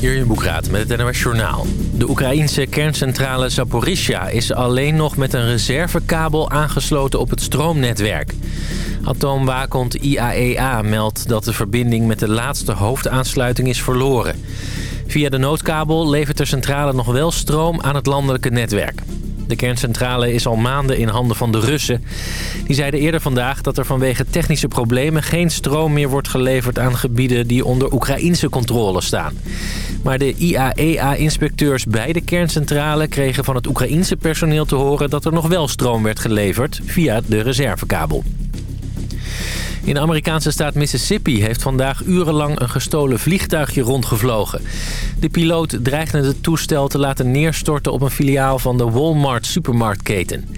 Jurjen Boekraat met het NOS Journaal. De Oekraïense kerncentrale Zaporizhia is alleen nog met een reservekabel aangesloten op het stroomnetwerk. Atoomwaakhond IAEA meldt dat de verbinding met de laatste hoofdaansluiting is verloren. Via de noodkabel levert de centrale nog wel stroom aan het landelijke netwerk. De kerncentrale is al maanden in handen van de Russen. Die zeiden eerder vandaag dat er vanwege technische problemen... geen stroom meer wordt geleverd aan gebieden die onder Oekraïnse controle staan. Maar de IAEA-inspecteurs bij de kerncentrale kregen van het Oekraïense personeel te horen... dat er nog wel stroom werd geleverd via de reservekabel. In de Amerikaanse staat Mississippi heeft vandaag urenlang een gestolen vliegtuigje rondgevlogen. De piloot dreigde het toestel te laten neerstorten op een filiaal van de Walmart supermarktketen.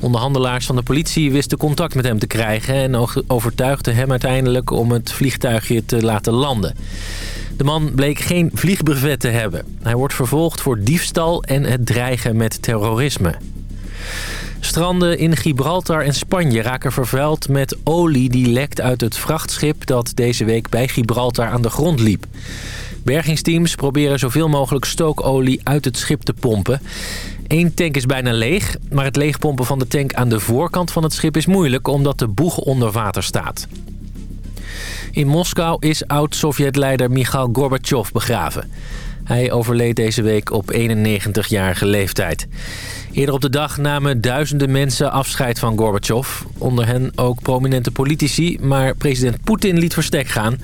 Onderhandelaars van de politie wisten contact met hem te krijgen en overtuigden hem uiteindelijk om het vliegtuigje te laten landen. De man bleek geen vliegbrevet te hebben. Hij wordt vervolgd voor diefstal en het dreigen met terrorisme. Stranden in Gibraltar en Spanje raken vervuild met olie die lekt uit het vrachtschip dat deze week bij Gibraltar aan de grond liep. Bergingsteams proberen zoveel mogelijk stookolie uit het schip te pompen. Eén tank is bijna leeg, maar het leegpompen van de tank aan de voorkant van het schip is moeilijk omdat de boeg onder water staat. In Moskou is oud-Sovjet-leider Mikhail Gorbachev begraven. Hij overleed deze week op 91-jarige leeftijd. Eerder op de dag namen duizenden mensen afscheid van Gorbachev. Onder hen ook prominente politici, maar president Poetin liet verstek gaan.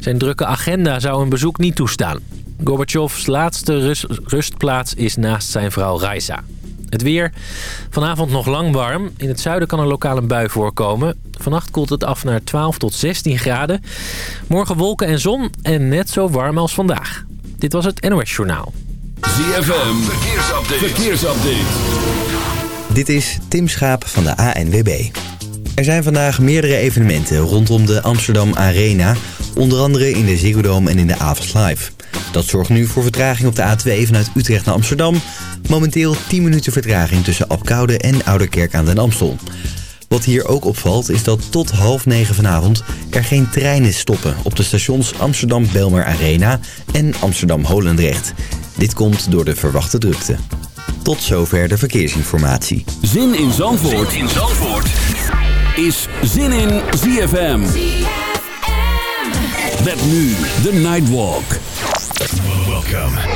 Zijn drukke agenda zou een bezoek niet toestaan. Gorbachevs laatste rustplaats is naast zijn vrouw Raisa. Het weer. Vanavond nog lang warm. In het zuiden kan een lokale bui voorkomen. Vannacht koelt het af naar 12 tot 16 graden. Morgen wolken en zon en net zo warm als vandaag. Dit was het NOS Journaal. ZFM, verkeersupdate. verkeersupdate. Dit is Tim Schaap van de ANWB. Er zijn vandaag meerdere evenementen rondom de Amsterdam Arena. Onder andere in de Ziggo Dome en in de Avals Live. Dat zorgt nu voor vertraging op de A2 vanuit Utrecht naar Amsterdam. Momenteel 10 minuten vertraging tussen Apkoude en Ouderkerk aan den Amstel. Wat hier ook opvalt is dat tot half negen vanavond er geen treinen stoppen op de stations Amsterdam Belmer Arena en Amsterdam Holendrecht. Dit komt door de verwachte drukte. Tot zover de verkeersinformatie. Zin in Zandvoort, zin in Zandvoort. is Zin in ZFM. Met nu de Nightwalk. Welcome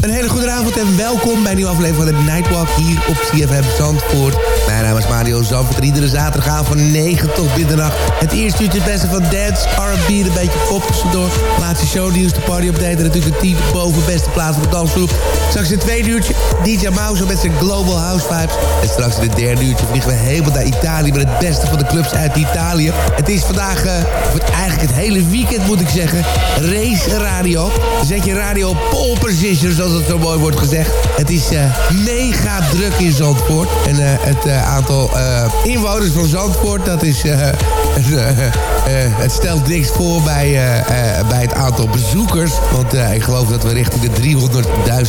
Een hele goede avond en welkom bij een nieuwe aflevering van de Nightwalk hier op CFM Zandvoort. Mijn naam is Mario Zandvoort. Iedere zaterdagavond van 9 tot middernacht. Het eerste uurtje het beste van dance, R&B, een beetje pop tussendoor. Laatste shownieuws, de party update en natuurlijk een team boven beste plaats van de dansgroep. Straks het tweede uurtje DJ Mouse met zijn Global House Vibes. En straks in het derde uurtje vliegen we helemaal naar Italië met het beste van de clubs uit Italië. Het is vandaag, uh, eigenlijk het hele weekend moet ik zeggen, race radio. Zet je radio op pole position, zoals het zo mooi wordt gezegd. Het is uh, mega druk in Zandvoort. En uh, het uh, aantal inwoners van Zandvoort, dat is... het stelt niks voor bij, bij het aantal bezoekers. Want ik geloof dat we richting de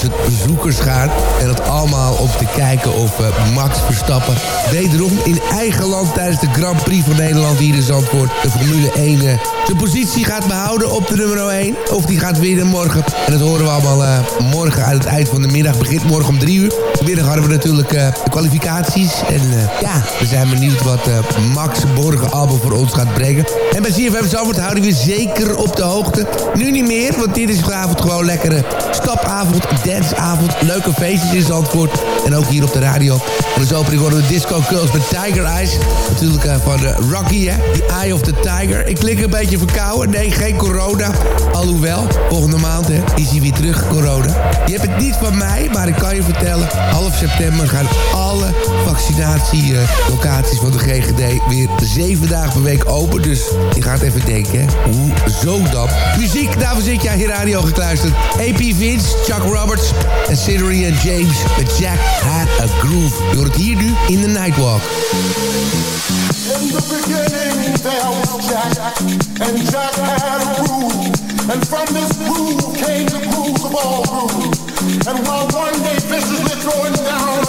300.000 bezoekers gaan. En dat allemaal om te kijken of Max Verstappen wederom in eigen land tijdens de Grand Prix van Nederland hier in Zandvoort de Formule 1 zijn positie gaat behouden op de nummer 1. Of die gaat winnen morgen. En dat horen we allemaal morgen aan het eind van de middag. Begint morgen om 3 uur. Vanmiddag hadden we natuurlijk uh, de kwalificaties. En uh, ja, we zijn benieuwd wat uh, Max Borgen album voor ons gaat brengen. En bij CFM Zandvoort houden we zeker op de hoogte. Nu niet meer, want dit is vanavond gewoon lekkere stapavond, danceavond. Leuke feestjes in Zandvoort. En ook hier op de radio. En als opening worden we Disco Girls met Tiger Eyes. Natuurlijk van Rocky, hè. The Eye of the Tiger. Ik klik een beetje verkouden. Nee, geen corona. Alhoewel, volgende maand hè, is hij weer terug, corona. Je hebt het niet van mij, maar ik kan je vertellen... half september gaan alle vaccinatielocaties van de GGD... weer zeven dagen per week open. Dus je gaat even denken, hoe zo dan? Muziek, daarvoor zit jij hier radio gekluisterd. AP Vince, Chuck Roberts en Sidney en James met Jack Had a Groove. Je het hier nu in de Nightwalk. In the beginning there was Jack, and Jack had a groove. And from this groove ballroom. And while one day fences is thrown down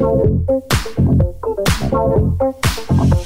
Thank you.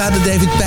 La Danza, de David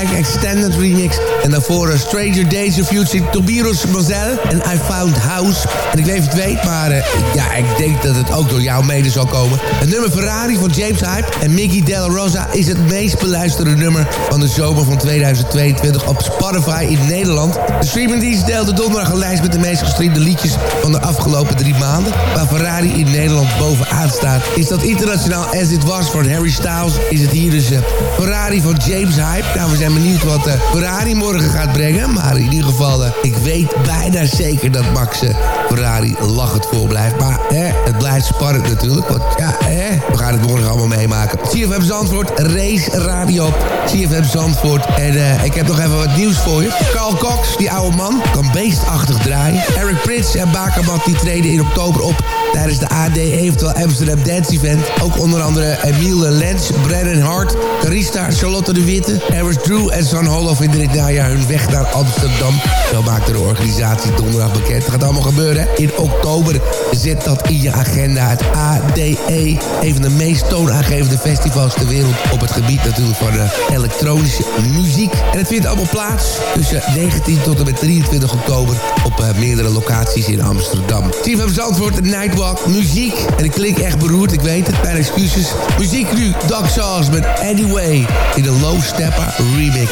Stranger Days of Future Tobiros Moselle en I Found House. En ik weet het weet, maar uh, ja, ik denk dat het ook door jou mede zal komen. Het nummer Ferrari van James Hype en Mickey Del Rosa is het meest beluisterde nummer van de zomer van 2022 op Spotify in Nederland. De streamingdienst deelde donderdag een lijst met de meest gestreamde liedjes van de afgelopen drie maanden. Waar Ferrari in Nederland bovenaan staat. Is dat internationaal As It Was van Harry Styles, is het hier dus uh, Ferrari van James Hype. Nou, we zijn benieuwd wat uh, Ferrari morgen gaat brengen. Maar in ieder geval, uh, ik weet bijna zeker dat Max Ferrari lachend voor blijft. Maar hè, het blijft spannend natuurlijk. Want ja, hè, we gaan het morgen allemaal meemaken. CFM Zandvoort, Race Radio. CFM Zandvoort. En ik heb nog even wat nieuws voor je. Carl Cox, die oude man, kan beestachtig draaien. Eric Prins en Bakermat die treden in oktober op tijdens de AD Eventueel Amsterdam Dance Event. Ook onder andere Emile Lens, Brennan Hart, Carista, Charlotte de Witte, Harris Drew en San Holof in dit najaar hun weg naar Amsterdam. Zo maakte de organisatie donderdag bekend. Het gaat allemaal gebeuren in oktober. Zet dat in je agenda. Het ADE, een van de meest toonaangevende festivals ter wereld op het gebied natuurlijk van de elektronische muziek. En het vindt allemaal plaats tussen 19 tot en met 23 oktober op uh, meerdere locaties in Amsterdam. CFM Zandvoort, Nightwalk, muziek. En ik klink echt beroerd, ik weet het, mijn excuses. Muziek nu, Doug Sauce met Anyway in de Low Stepper remix.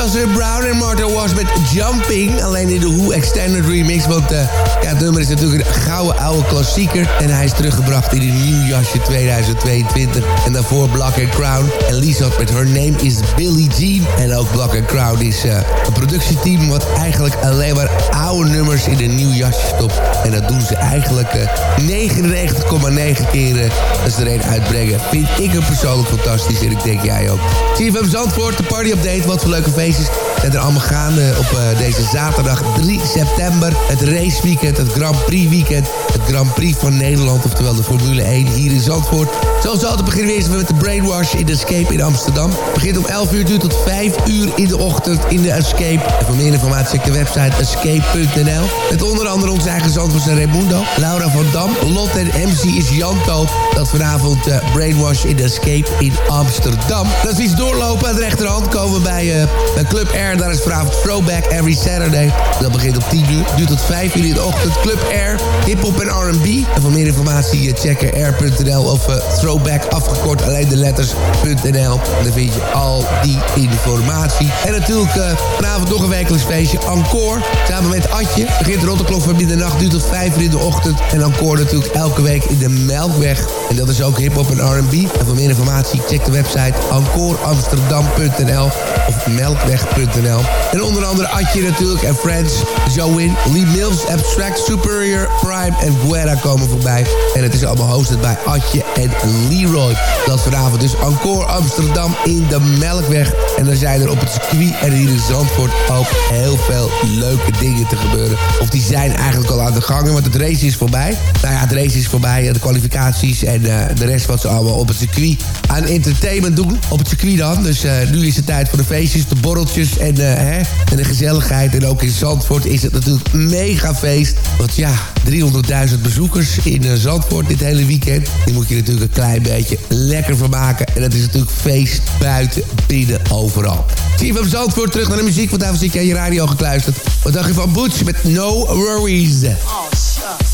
Joseph Brown en Martha Wash met Jumping. Alleen in de Who Extended Remix. Want uh, ja, het nummer is natuurlijk een gouden oude klassieker. En hij is teruggebracht in een nieuw jasje 2022. En daarvoor Black Crown. En Lisa, met Her Name is Billie Jean. En ook Black Crown is uh, een productieteam... wat eigenlijk alleen maar oude nummers in een nieuw jasje stopt. En dat doen ze eigenlijk 99,9 uh, keren als ze er een uitbrengen. Vind ik hem persoonlijk fantastisch en ik denk jij ook. CFM Zandvoort, de party update. Wat voor leuke feest races zijn er allemaal gaande op eh, deze zaterdag 3 september. Het raceweekend, het Grand Prix weekend, het Grand Prix van Nederland, oftewel de Formule 1 hier in Zandvoort. Zoals altijd beginnen we eerst met de Brainwash in de Escape in Amsterdam. Het begint om 11 uur tot 5 uur in de ochtend in de Escape. En voor meer informatie check de website escape.nl. Met onder andere onze eigen zandvoors Raimundo, Laura van Dam, Lot en MC is Janto. Dat vanavond uh, Brainwash in de Escape in Amsterdam. Dat is iets doorlopen aan de rechterhand komen we bij, eh, bij Club Air. Daar is vanavond Throwback Every Saturday. Dat begint om 10 uur, duurt tot 5 uur in de ochtend. Club Air, hip-hop en R&B. En voor meer informatie eh, check air.nl of uh, throwback, afgekort alleen de letters.nl. En vind je al die informatie. En natuurlijk eh, vanavond nog een wekelijks feestje, Encore. Samen met Adje. Begint rond de klok van middernacht, duurt tot vijf uur in de ochtend. En Encore natuurlijk elke week in de Melkweg. En dat is ook hip-hop en R&B. En voor meer informatie check de website encoreamsterdam.nl of melkweg.nl. En onder andere Adje natuurlijk en Friends, Join, Lee Mills, Abstract, Superior, Prime en Guerra komen voorbij. En het is allemaal hosted bij Adje en Leroy. Dat vanavond dus Encore Amsterdam in de Melkweg. En dan zijn er op het circuit en hier in Zandvoort ook heel veel leuke dingen te gebeuren. Of die zijn eigenlijk al aan de gang, want het race is voorbij. Nou ja, het race is voorbij, de kwalificaties en eh, de rest wat ze allemaal op het circuit aan entertainment doen. Op het circuit dan, dus eh, nu is het tijd voor de feestjes, de borreltjes en, eh, hè, en de gezelligheid. En ook in Zandvoort is het natuurlijk mega feest. Want ja, 300.000 bezoekers in eh, Zandvoort dit hele weekend. Die moet je natuurlijk een klein beetje lekker van maken. En dat is natuurlijk feest buiten, binnen, overal. CFM Zandvoort, terug naar de muziek. Want daarvoor zit je aan je radio gekluisterd. Wat dacht je van boots met No Worries? Oh, shut.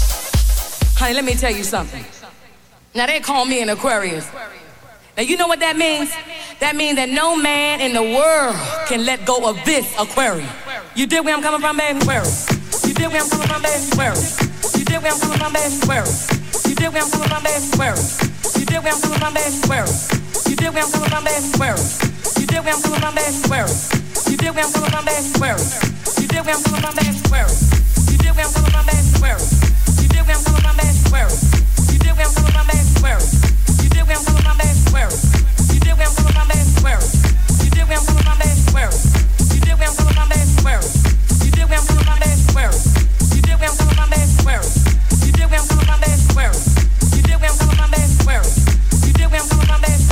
Honey, let me tell you something. Now they call me an Aquarius. Now you know what that means? That means that no man in the world can let go of this Aquarius. You dig where I'm coming from, baby? Aquarius. You dig where I'm coming from, baby? Aquarius did where I'm coming from, baby, where? You did where I'm coming from, baby, square You did where I'm coming from, baby, where? You did where I'm coming from, baby, where? You did where I'm coming from, baby, where? You did where I'm coming from, baby, where? You did where I'm coming from, baby, square You did where I'm coming from, baby, where? You did where I'm coming from, baby, where? You did where I'm coming from, baby, where? You did where I'm coming from, baby, where? You did where I'm coming from, baby, where? You did where I'm coming from, baby, where? You did where I'm coming from, baby, where? You did we I'm coming from, baby. Swear. You did we I'm coming from, baby. Swear. You did what I'm coming from, baby.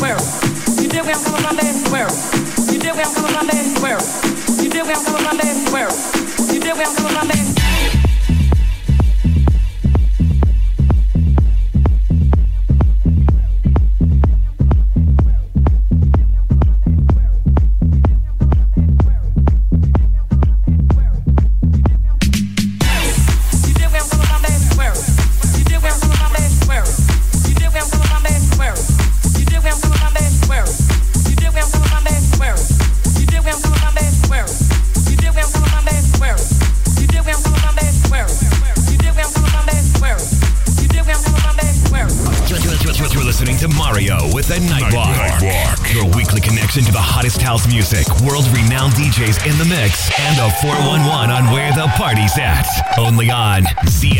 You did coming from Monday, where? You did coming from Monday, where? You did where I'm coming from, man. See. Z.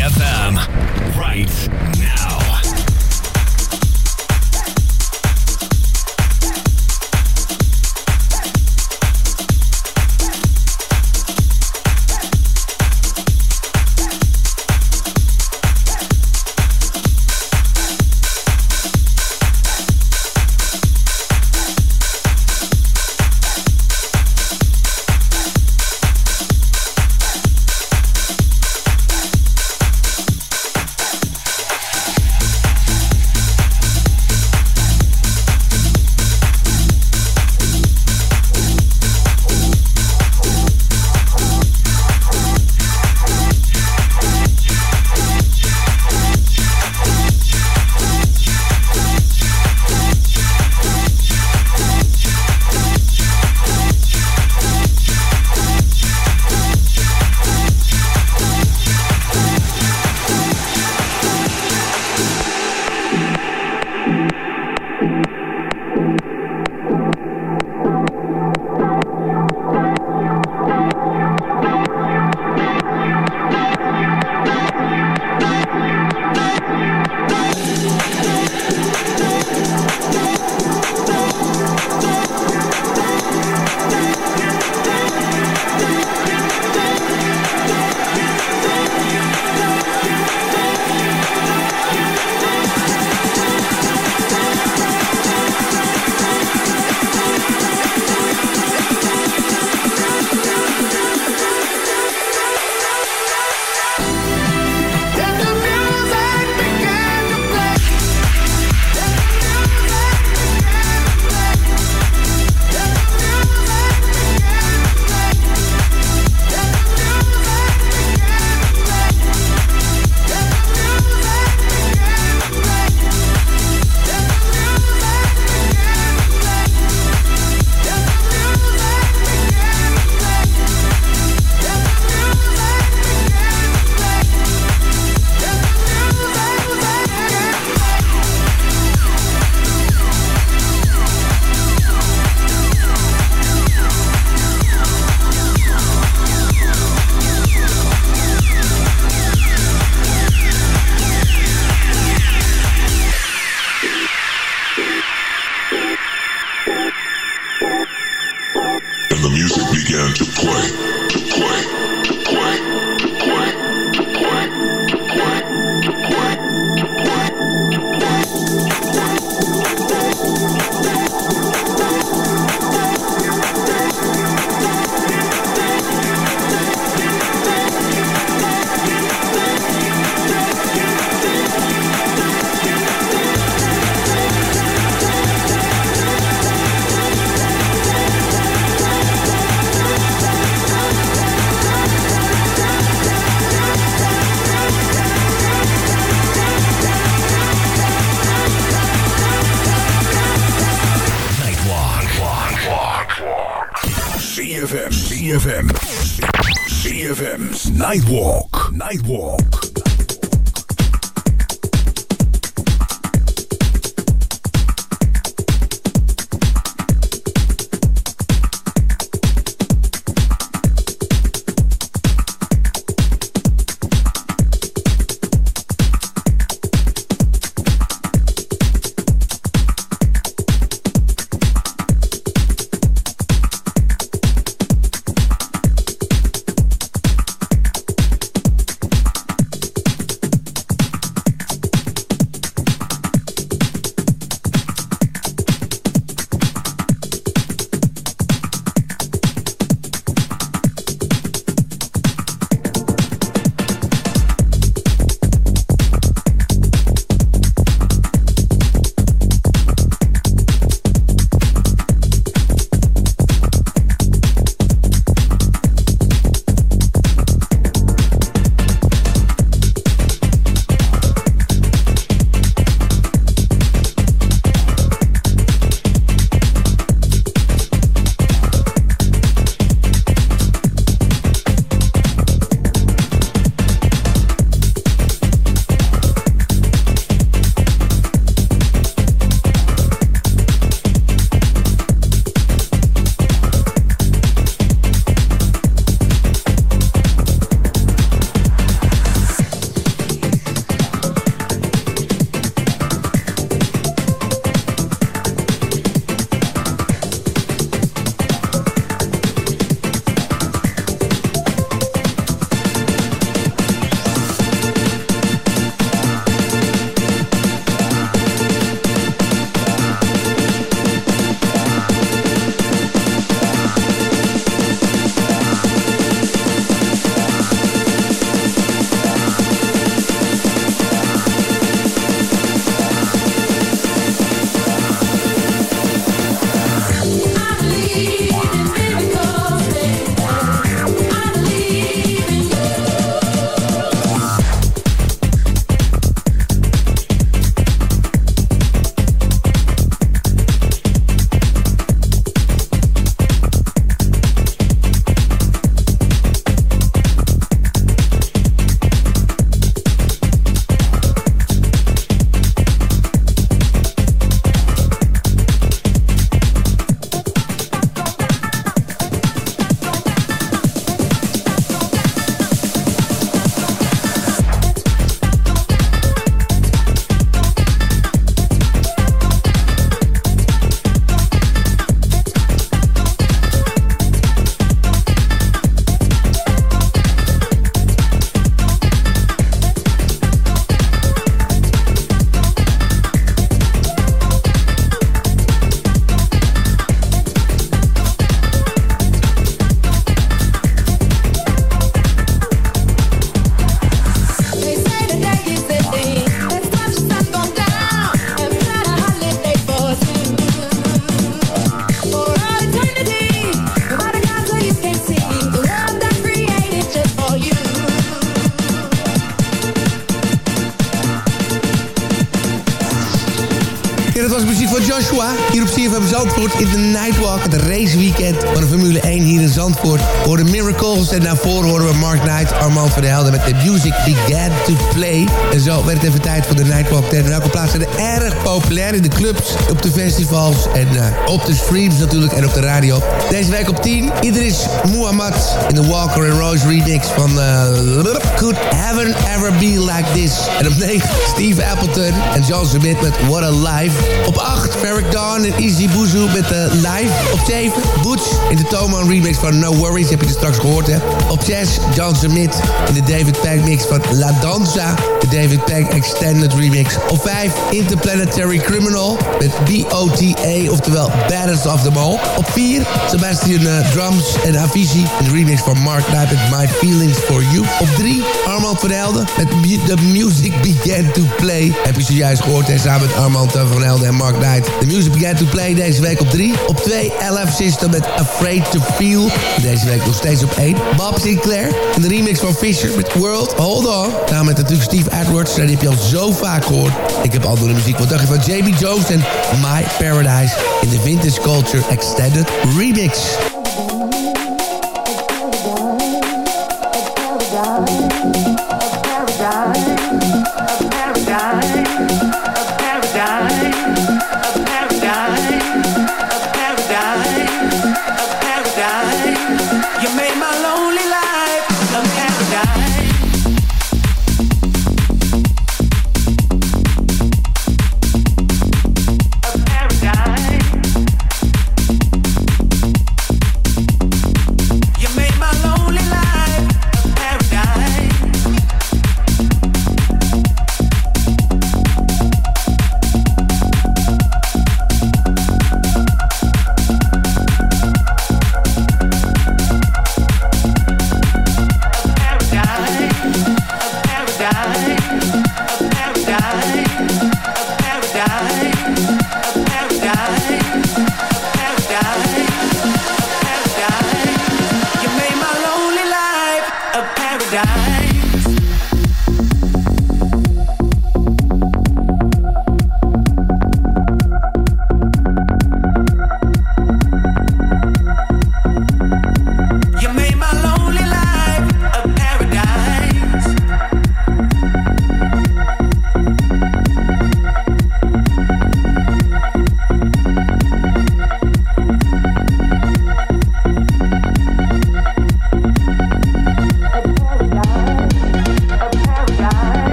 Zandvoort in de Nightwalk. Het raceweekend van de Formule 1 hier in Zandvoort. Voor de Miracles. En daarvoor horen we Mark Knight, Armand van der Helden met The Music Began to Play. En zo werd het even tijd de Nightwalk 10. welke plaatsen zijn erg populair in de clubs, op de festivals en uh, op de streams natuurlijk en op de radio. Deze week op 10, Idris Muhammad in de Walker and Royce remix van uh, Could Heaven Ever Be Like This. En op 9, Steve Appleton en John Smith met What a Life. Op 8, Ferric Dawn en Easy Boozoo met de uh, Live. Op 7, Butch in de Toman remix van No Worries, heb je het straks gehoord. Op 6, John Smith in de David Pack mix van La Danza. De David Pack Extended remix. Op 5, Interplanetary Criminal met B.O.T.A. Oftewel Baddest of them all. Op 4, Sebastian uh, Drums en Avicii. De remix van Mark Knight met My Feelings For You. Op 3, Armand van Helden met The Music Began To Play. Heb je zojuist gehoord hè, samen met Armand van Helden en Mark Knight. The Music Began To Play deze week op 3. Op 2, LF System met Afraid To Feel. Deze week nog steeds op 1. Bob Sinclair in de remix van Fisher met World Hold On. Nou met natuurlijk Steve Edwards. Die heb je al zo vaak heb Ik heb andere muziek. Wat dacht je van Jamie Jones en My Paradise in de Vintage Culture Extended Remix.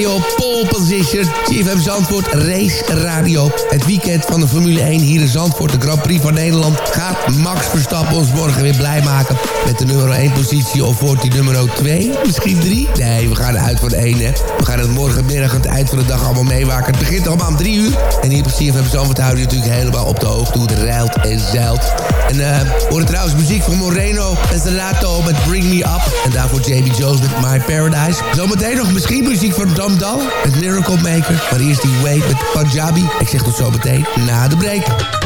Radio pole position. CFM Zandvoort, race radio. Het weekend van de Formule 1 hier in Zandvoort. De Grand Prix van Nederland. Gaat Max Verstappen ons morgen weer blij maken. Met de nummer 1 positie of wordt die nummer 2? Misschien 3? Nee, we gaan uit voor 1 hè. We gaan het morgenmiddag aan het eind van de dag allemaal meemaken. Het begint allemaal om 3 uur. En hier op CFM Zandvoort houden natuurlijk helemaal op de hoogte hoe het ruilt en zeilt. En uh, horen trouwens muziek van Moreno en Zelato met Bring Me Up. En daarvoor Jamie Jones met My Paradise. Zometeen nog misschien muziek van Dam Dal met Miracle Maker. Maar eerst die Wait met Punjabi. Ik zeg tot zometeen na de break.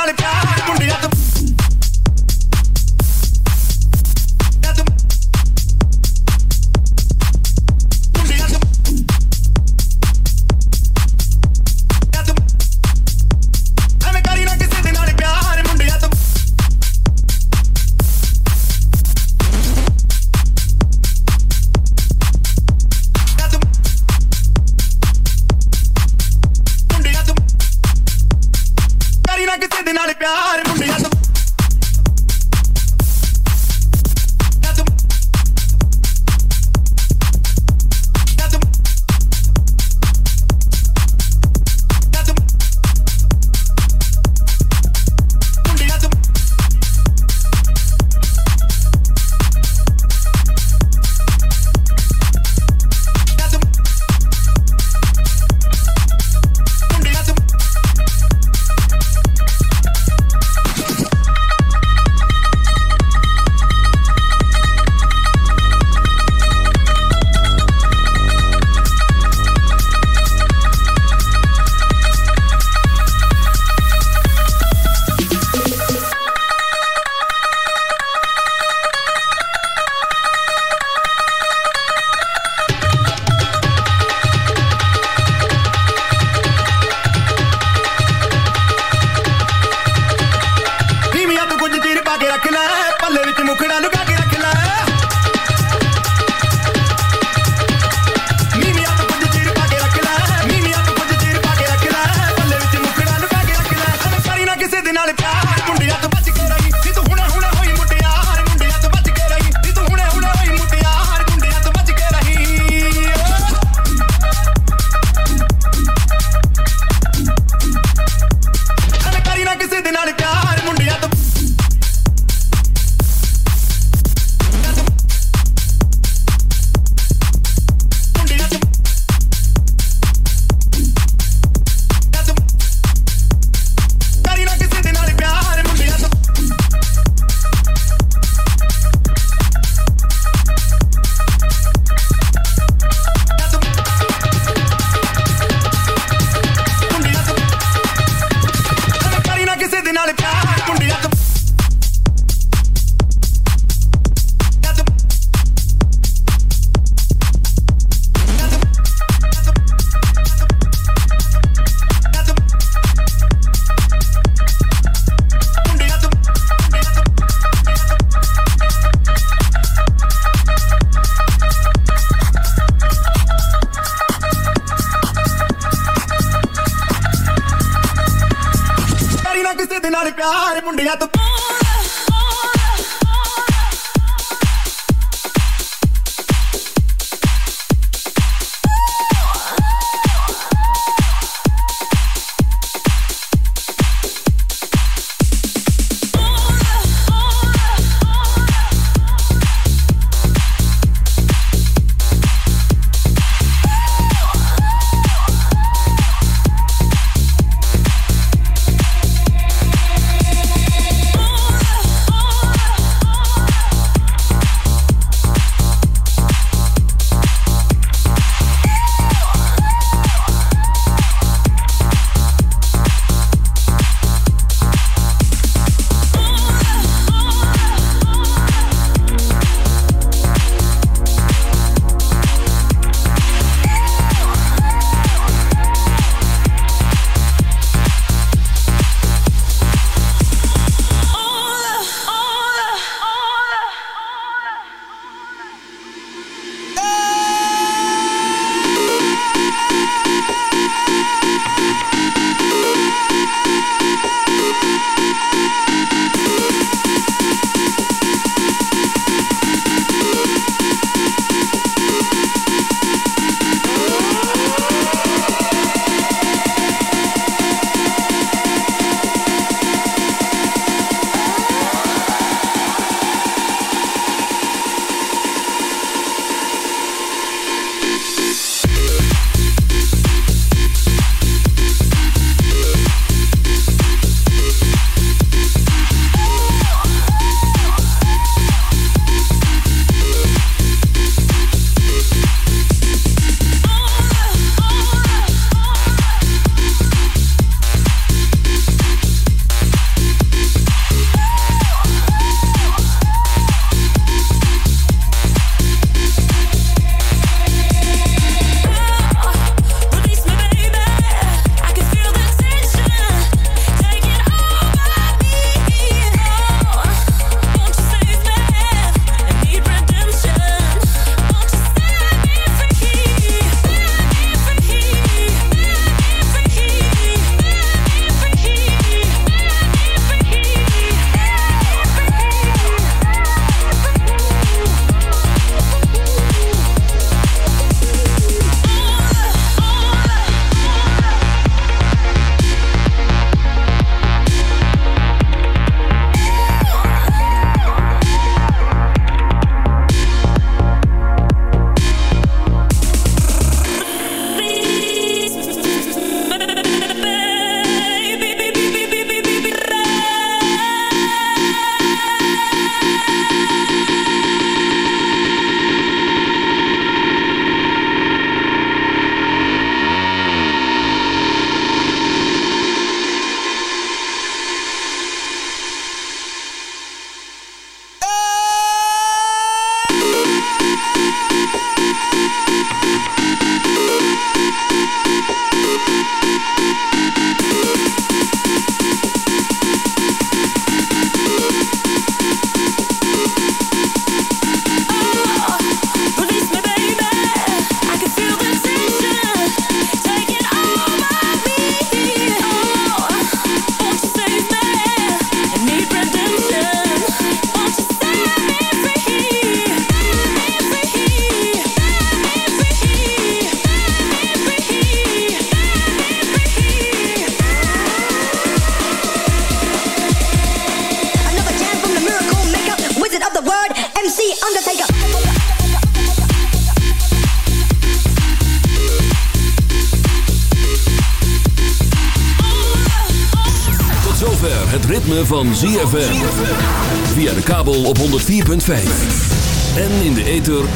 ਨਾਲ